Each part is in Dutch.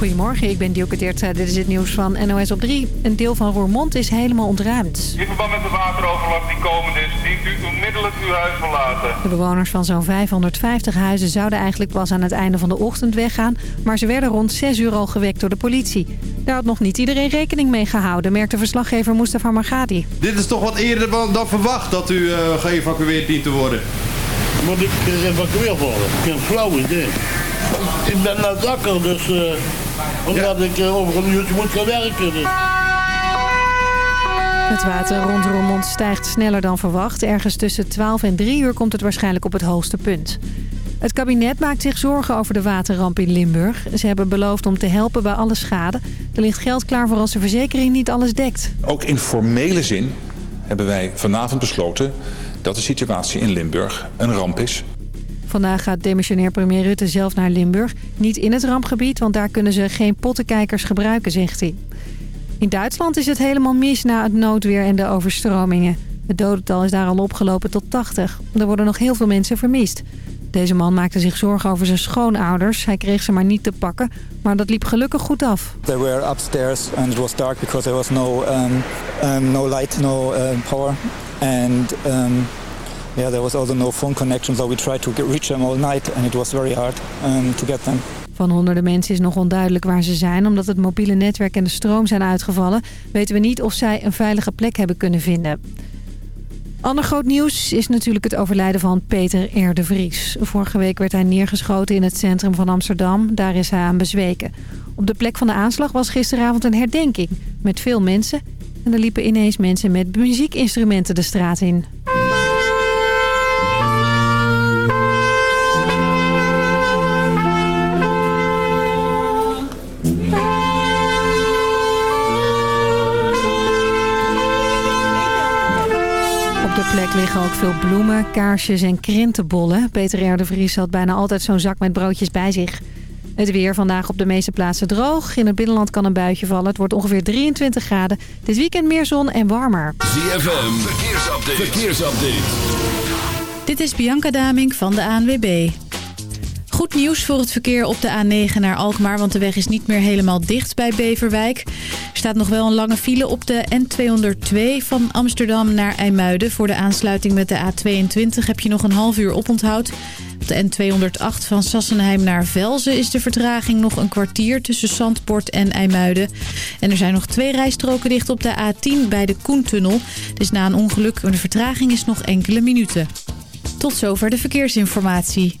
Goedemorgen, ik ben Dielke Dit is het nieuws van NOS op 3. Een deel van Roermond is helemaal ontruimd. In verband met de wateroverlast die komend is, dient u onmiddellijk uw huis verlaten. De bewoners van zo'n 550 huizen zouden eigenlijk pas aan het einde van de ochtend weggaan... maar ze werden rond 6 uur al gewekt door de politie. Daar had nog niet iedereen rekening mee gehouden, merkte verslaggever Mustafa Margadi. Dit is toch wat eerder dan verwacht dat u uh, geëvacueerd dient te worden? Moet ik geëvacueerd worden? Ik heb een flauw idee. Ik ben wakker, dus uh, omdat ik uh, over een uurtje moet gaan werken. Dus. Het water rond Roermond stijgt sneller dan verwacht. Ergens tussen 12 en 3 uur komt het waarschijnlijk op het hoogste punt. Het kabinet maakt zich zorgen over de waterramp in Limburg. Ze hebben beloofd om te helpen bij alle schade. Er ligt geld klaar voor als de verzekering niet alles dekt. Ook in formele zin hebben wij vanavond besloten dat de situatie in Limburg een ramp is. Vandaag gaat demissionair premier Rutte zelf naar Limburg. Niet in het rampgebied, want daar kunnen ze geen pottenkijkers gebruiken, zegt hij. In Duitsland is het helemaal mis na het noodweer en de overstromingen. Het dodental is daar al opgelopen tot 80. Er worden nog heel veel mensen vermist. Deze man maakte zich zorgen over zijn schoonouders. Hij kreeg ze maar niet te pakken, maar dat liep gelukkig goed af. They were upstairs and it was dark because there was no, um, um, no light, no uh, power. And um, yeah, there was also no phone connection, we tried to reach them all night and it was very hard um, to get them. Van honderden mensen is nog onduidelijk waar ze zijn. Omdat het mobiele netwerk en de stroom zijn uitgevallen... weten we niet of zij een veilige plek hebben kunnen vinden. Ander groot nieuws is natuurlijk het overlijden van Peter R. Vries. Vorige week werd hij neergeschoten in het centrum van Amsterdam. Daar is hij aan bezweken. Op de plek van de aanslag was gisteravond een herdenking met veel mensen. En er liepen ineens mensen met muziekinstrumenten de straat in. Op de plek liggen ook veel bloemen, kaarsjes en krentenbollen. Peter R. de Vries had bijna altijd zo'n zak met broodjes bij zich. Het weer vandaag op de meeste plaatsen droog. In het binnenland kan een buitje vallen. Het wordt ongeveer 23 graden. Dit weekend meer zon en warmer. ZFM, verkeersupdate. verkeersupdate. Dit is Bianca Daming van de ANWB. Goed nieuws voor het verkeer op de A9 naar Alkmaar, want de weg is niet meer helemaal dicht bij Beverwijk. Er staat nog wel een lange file op de N202 van Amsterdam naar IJmuiden. Voor de aansluiting met de A22 heb je nog een half uur oponthoud. Op de N208 van Sassenheim naar Velzen is de vertraging nog een kwartier tussen Zandpoort en IJmuiden. En er zijn nog twee rijstroken dicht op de A10 bij de Koentunnel. Dus na een ongeluk, de vertraging is nog enkele minuten. Tot zover de verkeersinformatie.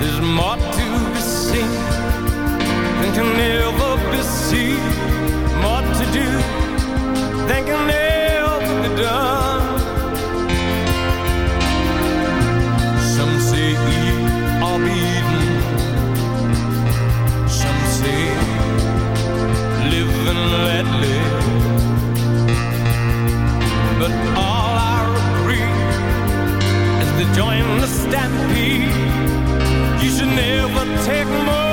There's more to be seen Than can ever be seen. More to do Than can ever be done. Some say eat or be eaten Some say live and let live to join the stampede. You should never take more.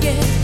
target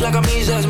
la camisa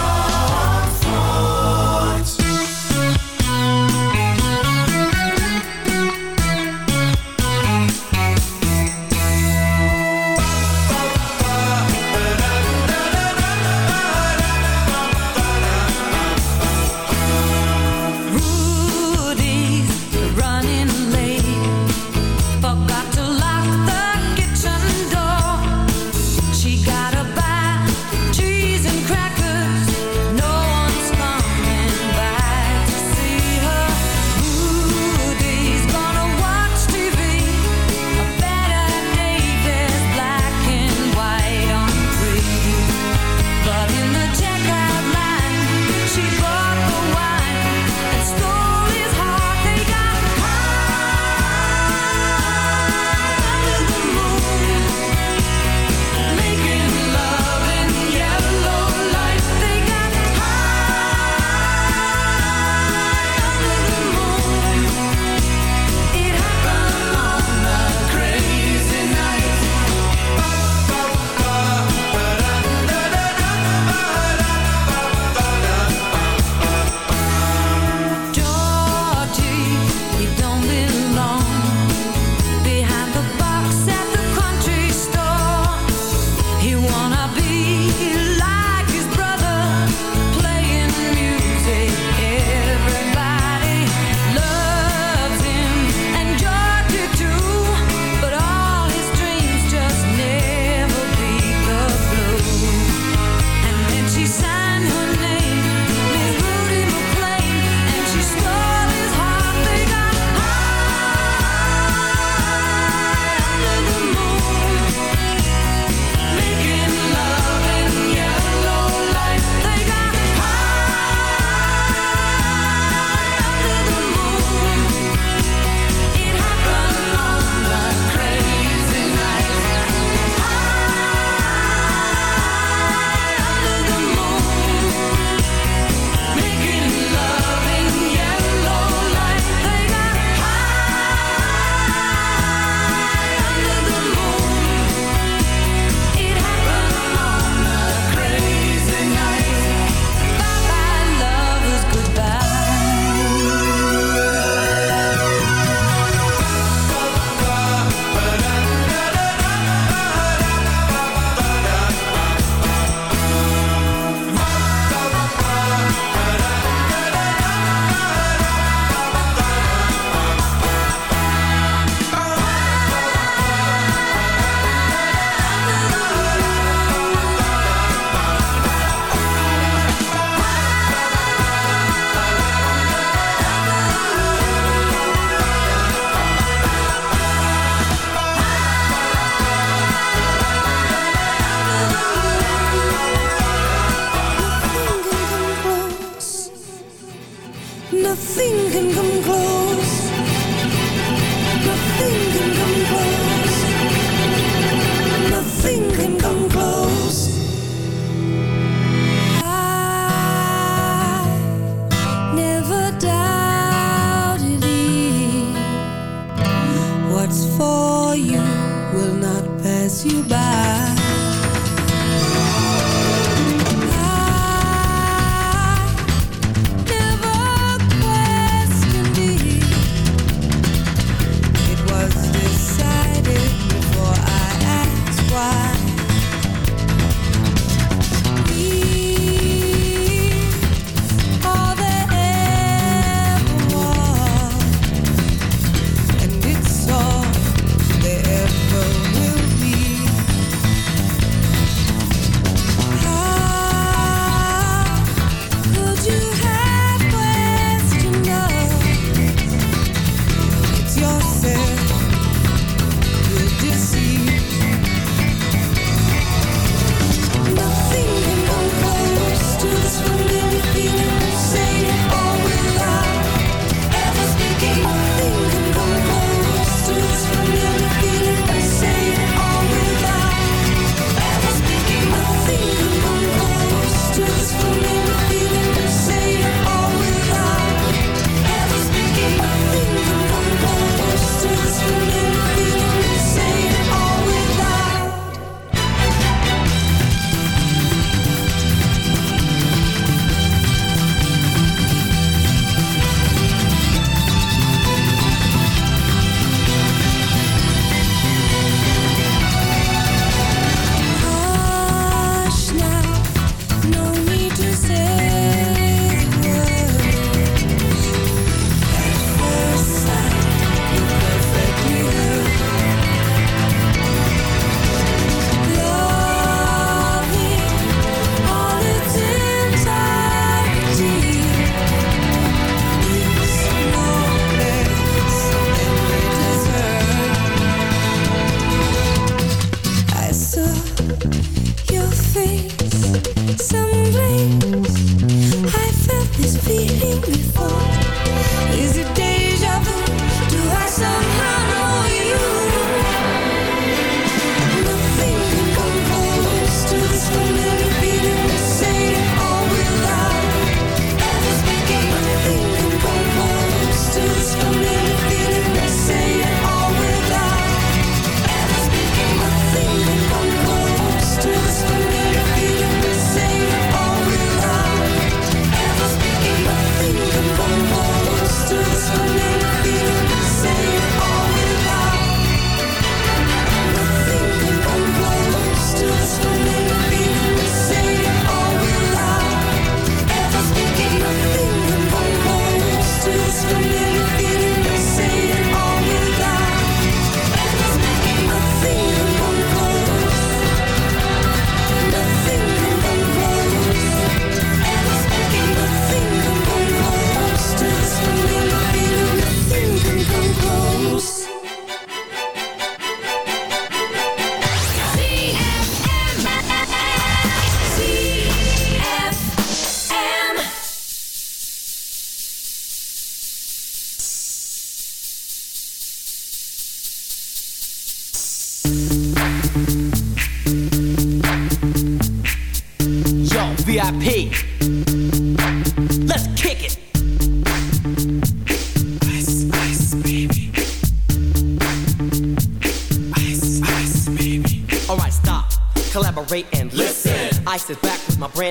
nothing can come close.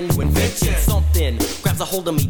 when, when bitches something grabs a hold of me.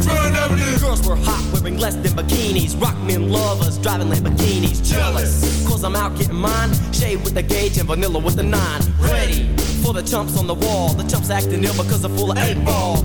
Beachfront Avenue. Girls were hot, wearing less than bikinis. Rock men lovers, driving Lamborghinis. Jealous, cause I'm out getting mine. Shade with the gauge and vanilla with the nine. Ready for the chumps on the wall. The chumps acting ill because they're full of eight ball.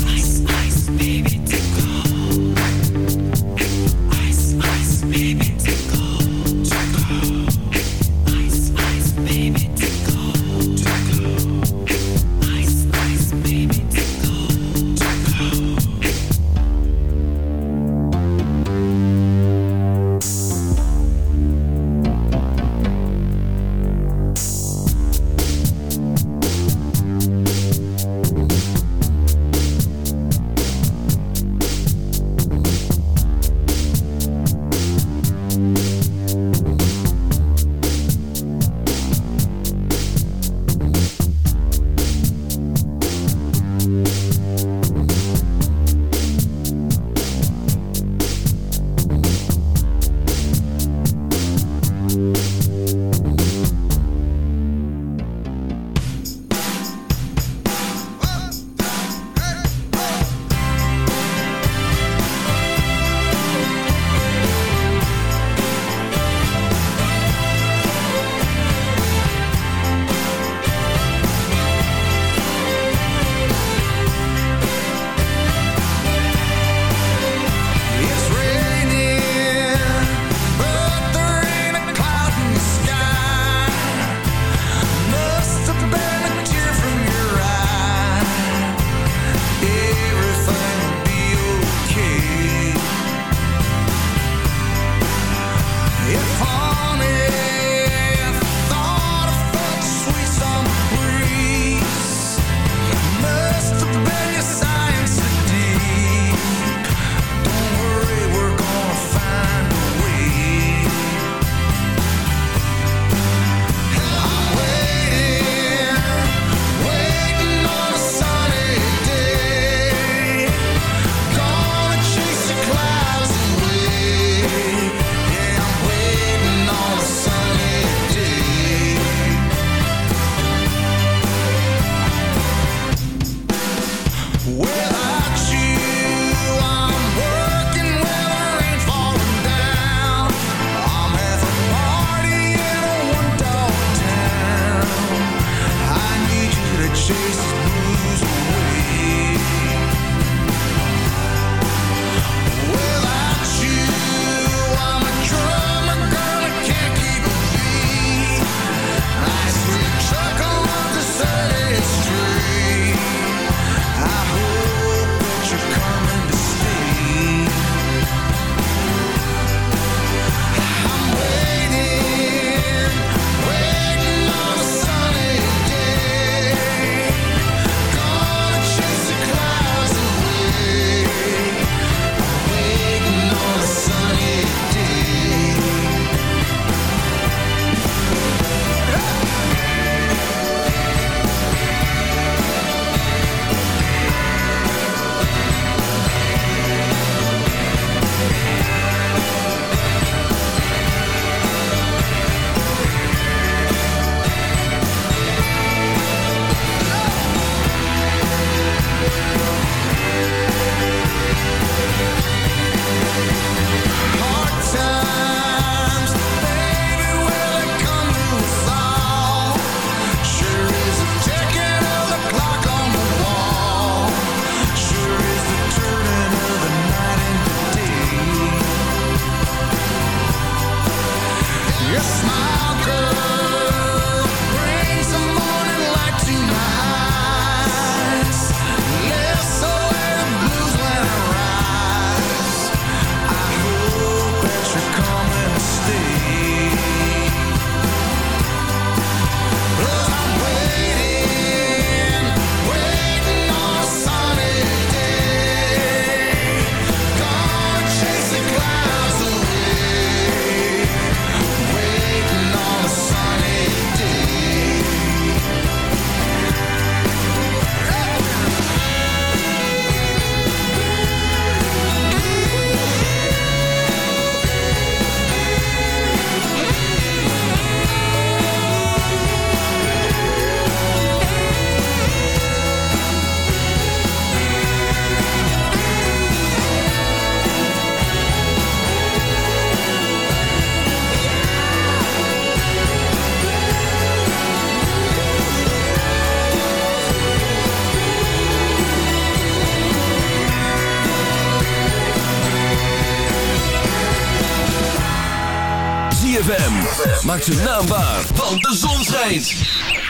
Maak zijn naam waar, want de zon schijnt.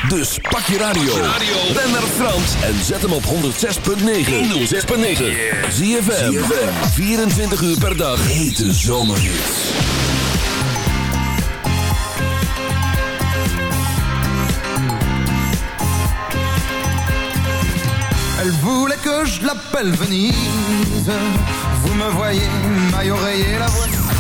Dus pak je radio. Ben naar Frans en zet hem op 106.9. 106.9. ZFM. 24 uur per dag. Hete zomerhits. Elle voulait que je l'appelle Venise. Vous me voyez, maille oreiller, la.